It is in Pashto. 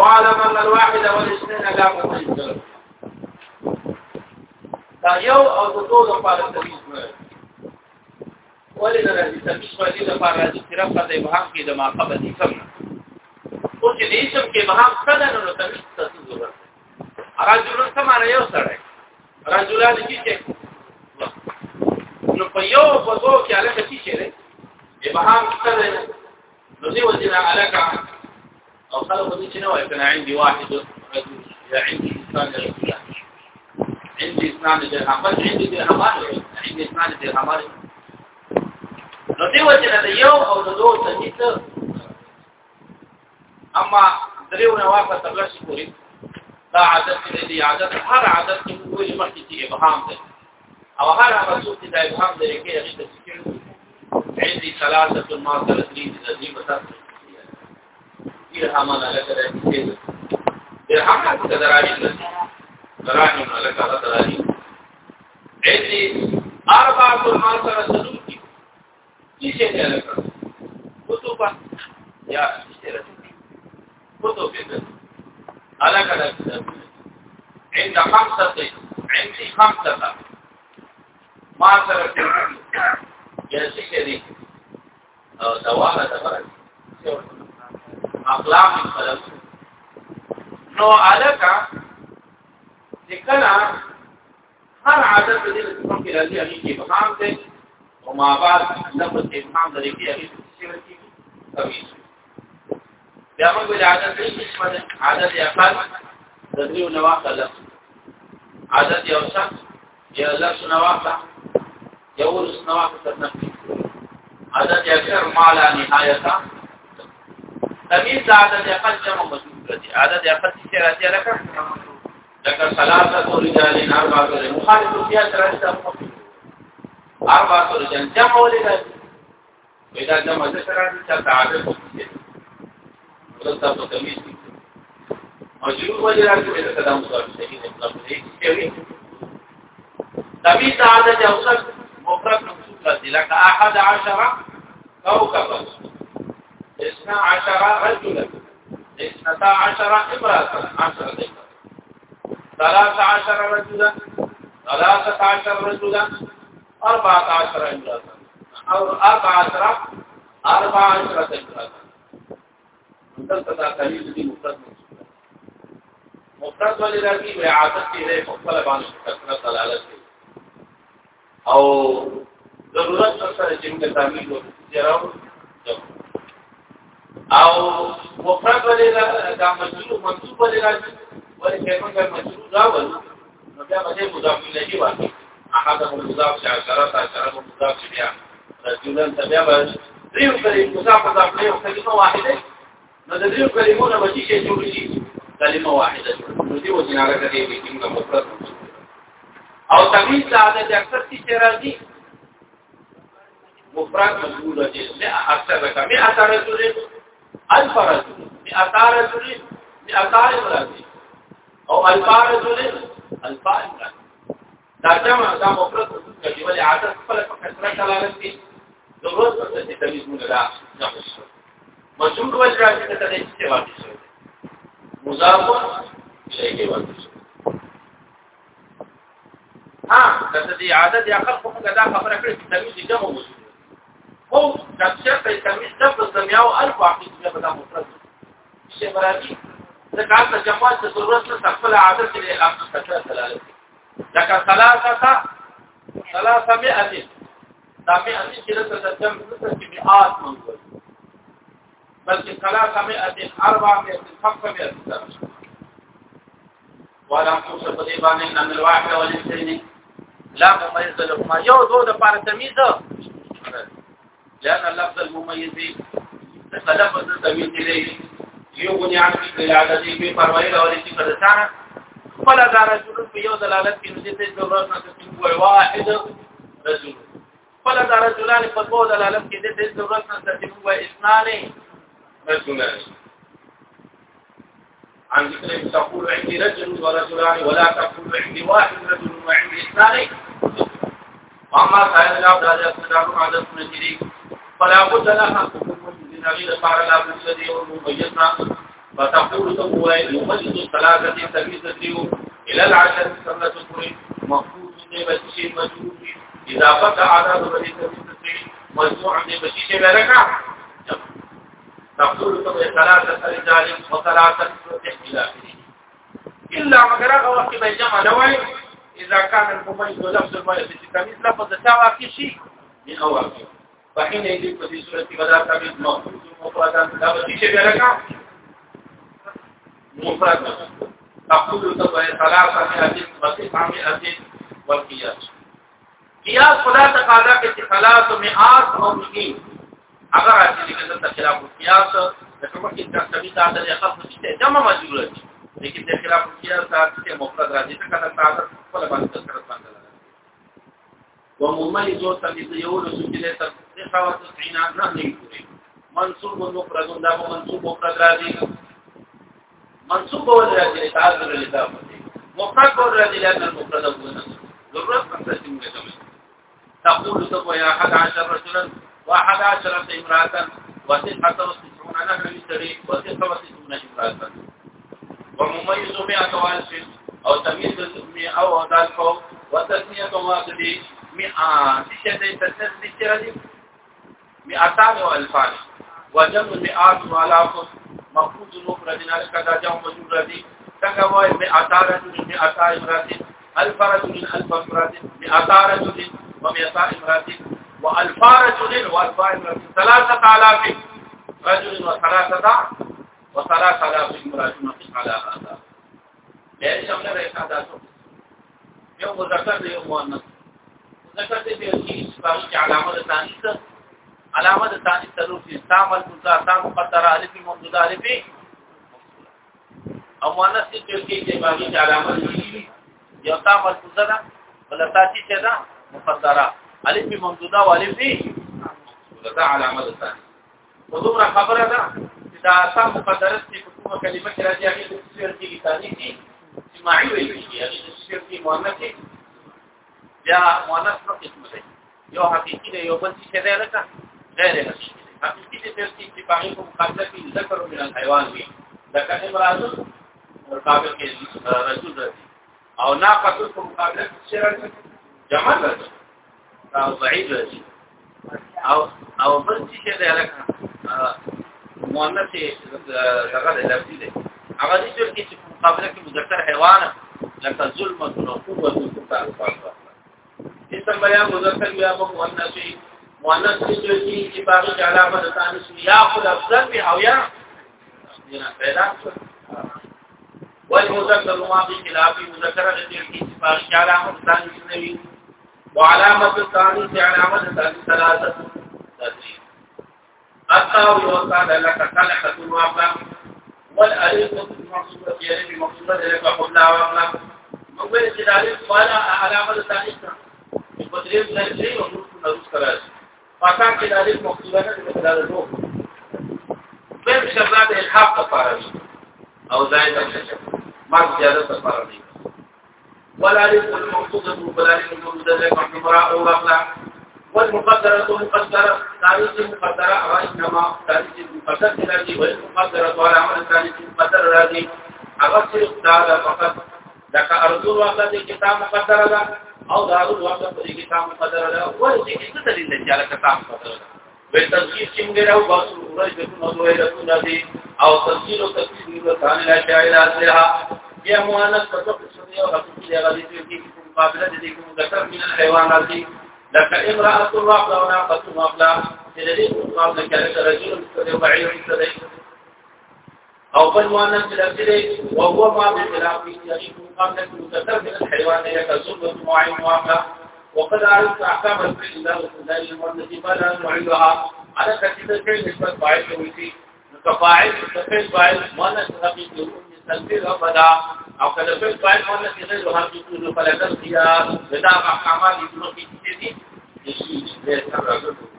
واعلم ان الواحد والاثنين لا مميز دا یو او د دوه لپاره تمیز نه ولې نه راځي تمیز ولې لپاره راځي چې رب د ابهام کې د ماقبه دي سم او چې دې سم کې ابهام څنګه نو تمیز تاسو ضرورت راجل سماره یو سره رجلان کې چې نو په یو په دوه کې علاقه شي ابهام څنګه نو دې وځي علاقه او خلقوا دي شنو انا عندي واحد رجل عندي انسان رجل عندي اثنان درهمان عندي درهمان عندي اثنان درهمان نو دی وجه عندي یو او د دوه تنیت اما دریو نه واپس تبلش کوي عندي عادت دې عادت هر عادت عندي وې مخکې کې ابهام ده او هر هغه څوک چې د عندي لري کې هغه د ذکر عندي ثلاثه ما ترتري د دې مثلا درهمان لك رجل درهمان لك دراني دراني لك دراني ایسی اربع قرآن سر سنو کی کسی نے لکھا کتبا یا کسی رکھتی کتب بیدن علاقہ لکھتا عند خمسة عندي خمسة ما سر سنو کی یا سکھے دی دوارہ دفرد سیورت اخلاق خلق نو الکا چې کله هر عادت دې څخه کې راځي هغه کې مقام ده او ما بعد لفظ افهام لري کې هغه څه ورکی کوي بیا موږ ولې عادت دې قسمه عادت اقل تدریو نواقل عادت یو شخص یا لفظ نواقل یو ورس نواقل تنفي عادت اکثر ما لا نهایتا تمیز عدد اقل جمع مجرد دی عدد اقل چې راځي لکه لکه ثلاثه رجال اربعه مخالف فيها ثلاثه اربعه رجال جمع ولې ودا جمع ذکر راځي چې تعادل کوي ورته په تمیز مجرور وجه راځي چې دا مصدر دی مطلب دی چې تمیز عدد اوسط مفرد منصوب لکه احد عشر كوكبا اثنا عشر رجلا اثنتا عشر امرأة عشر ثلاث عشر رجلا ثلاثة عشر رجلا أربعة عشر امرأة أو أربعة عشر أربعة عشر امرأة دلته دا تعلیل دي مفرد مفرد ولې راځي به عادت دې په خپل باندې کثرت دلالت کوي او ضرورت سره چې موږ تعلیل وکړو او مفرد ولې را دا مشروع منصوب ولې راځي ولې کلمه مشروع راول نو بیا به مضاف الیه وایي احده مضاف شعرات شعرات مضاف بیا رجلا تبعه دریو کلمه مضاف مضاف له کلمه واحده نو د دریو کلمو نه بچی شي جوړ شي کلمه واحده نو دی وځي هغه کې کومه مفرد او تمیز د عادت اکثر چې راځي مفرد مشروع راځي نه اثر راکمه اثر راځي الفرج بأطار رجل بأطار مراتي او الفار رجل الفار مراتي دا جمع دا مفرد خصوص کړي ولې عادت خپل په کثرت دلالت کوي د روز په څه کې تمیز موږ دا جمع شو مشهور وجه راځي ته د استوا کې شو مضاف شي کې ورته ها د دې عادت یا خلق خو دا خبره کړې چې تمیز جمع موجود هو د شرط تمیز د زمیاو الف واحد به دا مفرد شي مرادي ځکه تاسو جماعت ته ضرورت نه خپل عادت دې لامل کړه دلالت ځکه ثلاثه ثلاثه مئه دا مئه چې د ترجمه په مئات منځ بلکې ثلاثه مئه اربعه مئه خمسه مئه ولم توصف په دې باندې ان الواحد والاثنين لا مميز لهما یو دو د پاره تمیز لأن اللفظ المميز قلم بدل تبیل تیلی یو بنیان کی دلالتی بی پروائی لولی چی قدسانا فلا دا رجل بی یو دلالت کی نجی تیز دورنا تسیم بوئی واحد رجل فلا دا رجلان فتبو دلالت کی تیز دورنا تسیم بوئی اسنانی رجلانی عن ذكر تقول عندي رجل ورجلان ولا تقول عندي واحد رجل وعندي اثنان واما سائر العبد هذا يقتدر عدد من الشريك فلا بد له دغه لپاره لا بد دی او مبینا فتقول تقوى يمجد ثلاثة تبيزة إلى العشاء سنة تقول مفروض بشي مجهول إذا فتح عدد بشي تبيزة مجموع بشي شبالكا تقول تقوى ثلاثة رجال وثلاثة إلى إلا مقرأ وقت بيجمع لوي إذا كان المميز لفظ الميز في التميز لفظ التواكي شيء من أواكي فحين يجي په دې صورت کې ودا کوي مخصوص مفردات دا به شي بیا راکا مفرد تقول ته به ثلاثه حدیث مصفام حدیث والقياس قياس خدا تقاضا کې چې ثلاثه معاص او مقیم اگر راځي چې دلته خلاف قياس د کومه کې د تسبیح د اړتیا خاصه شته جمع مجبور دي لیکن د خلاف قياس ساتي مفرد راځي ته کله تعارف خپل باندې تر سره څنګه وممل جو تمیز یو رسول الله تسعة وتسعين نه نه پوری منصوب و مفرد دا به منصوب مفرد راځي منصوب به راځي تعذر لتاب مفرد به راځي لأن المفرد هو نفسه ضرورت مسته موږ ته تقول تبو يا أحد عشر رجلا وأحد عشرة امرأة وتسعة وتسعون نهر مصري وتسعة وتسعون امرأة ومميز مئة وألف أو تمييز مئة أو ألف وتسمية واحدة مئة تشهد تسمية مئتان و الفان و جمع مئات و مخفوض مفقود مفرد الکدا جمع مجور دی څنګه وای رجل مئتان امرات الف رجل الف امرات مئتان رجل و مئتان امرات و الف رجل و الف امرات ثلاثه علاف رجل و ثلاثه و ثلاثه علاف امرات على هذا دې شامل راځه تاسو یو مذکر دیو یو مؤنث دیو دی چې کی علامه ثانیه علامه د ثاني تلوف استعمال متعام مقدر الف موجود الف او مؤنث کې کې د باقي علامه یو تا مرکزه ولا تاتي چې دا مقدره الف موجوده او الف دا علامه د ثاني ودومره خبره ده چې دا تا مقدره چې کومه کلمه کې راځي هغه د سیر کې ثاني دي چې معي ویل کېږي هغه د سیر کې مؤنث یا مؤنث په قسم دی یو حقيقي دی یو بل څه دی لکه غیر مشروع حقیقی چې ترتیب چې پاره په مقابله کې ذکر من حیوان وي ذکر امراض مقابله کې رجل راځي او ناقص په مقابله کې شرط جمع راځي او ضعیف راځي او او بل چې دې لکه مؤنث دغه لفظي دی هغه دې چې په مقابله کې مذکر حیوان لکه ظلم او قوت او تعالفات دې سم بیا مذکر بیا مؤنث مؤنث کې چې چې باقي علامه د تانیث یاخد افضل به او یا پیدا والمذكر الماضي خلاف المذكر الذي في اتفاق علامه الثاني النبي وعلامه الثاني علامه الثاني ثلاثه تدريب الطاوي وقال لك خلق الواقع والالف المقصوده في المقصوده لك قبل واقع مقبل الدلالات ولا علامه الثاني بدريب تدريب وحروف نرس كراس فساد کې د دې مخکینه د دلاله دوه بل شرط الحاق لپاره او زائد مرض زیادت لپاره دی ولا لف المقصود بالبلاد المقصود كمراء ورقلا والمقدرة مقدرة تاريخ مقدرة وإنما تاريخ مقدرة الذي والمقدرة على عمل تاريخ مقدرة الذي أغسر الدار فقط لك أرض الوقت كتاب مقدرة او دا غو وخت په دې کې تام قدر ده او دې کې څه دلیل دی چې هغه تام قدر ده وې تفسیر چې موږ راو باسو ورای په نو دوی راو نه دي او تفسیر او تفسیر موږ ځان لا شایل اصله بیا موانس په څه کې او حقیقت یې غلي دي چې په مقابله دې کوم ذکر من الحيوانات دي لك امرأة الرعب وناقة الرعب چې دې په مقابله کې رجل سره وعي سره او بل وانا في الامثله وهو ما بالخلاف يعيش مقابله المتكرر من الحيوانيه كالسلوك معين واقع وقد عرفت احكام الفعل الله والسدائي والتي فلا نعيدها على ترتيب الفعل نسبه فاعل وفي كفاعل كفعل فاعل مؤنث حقيقي يكون تنفيذ ابدا او كفعل فاعل مؤنث غير حقيقي فلا تنفيذ بدا احكامات يكون في تدي يشي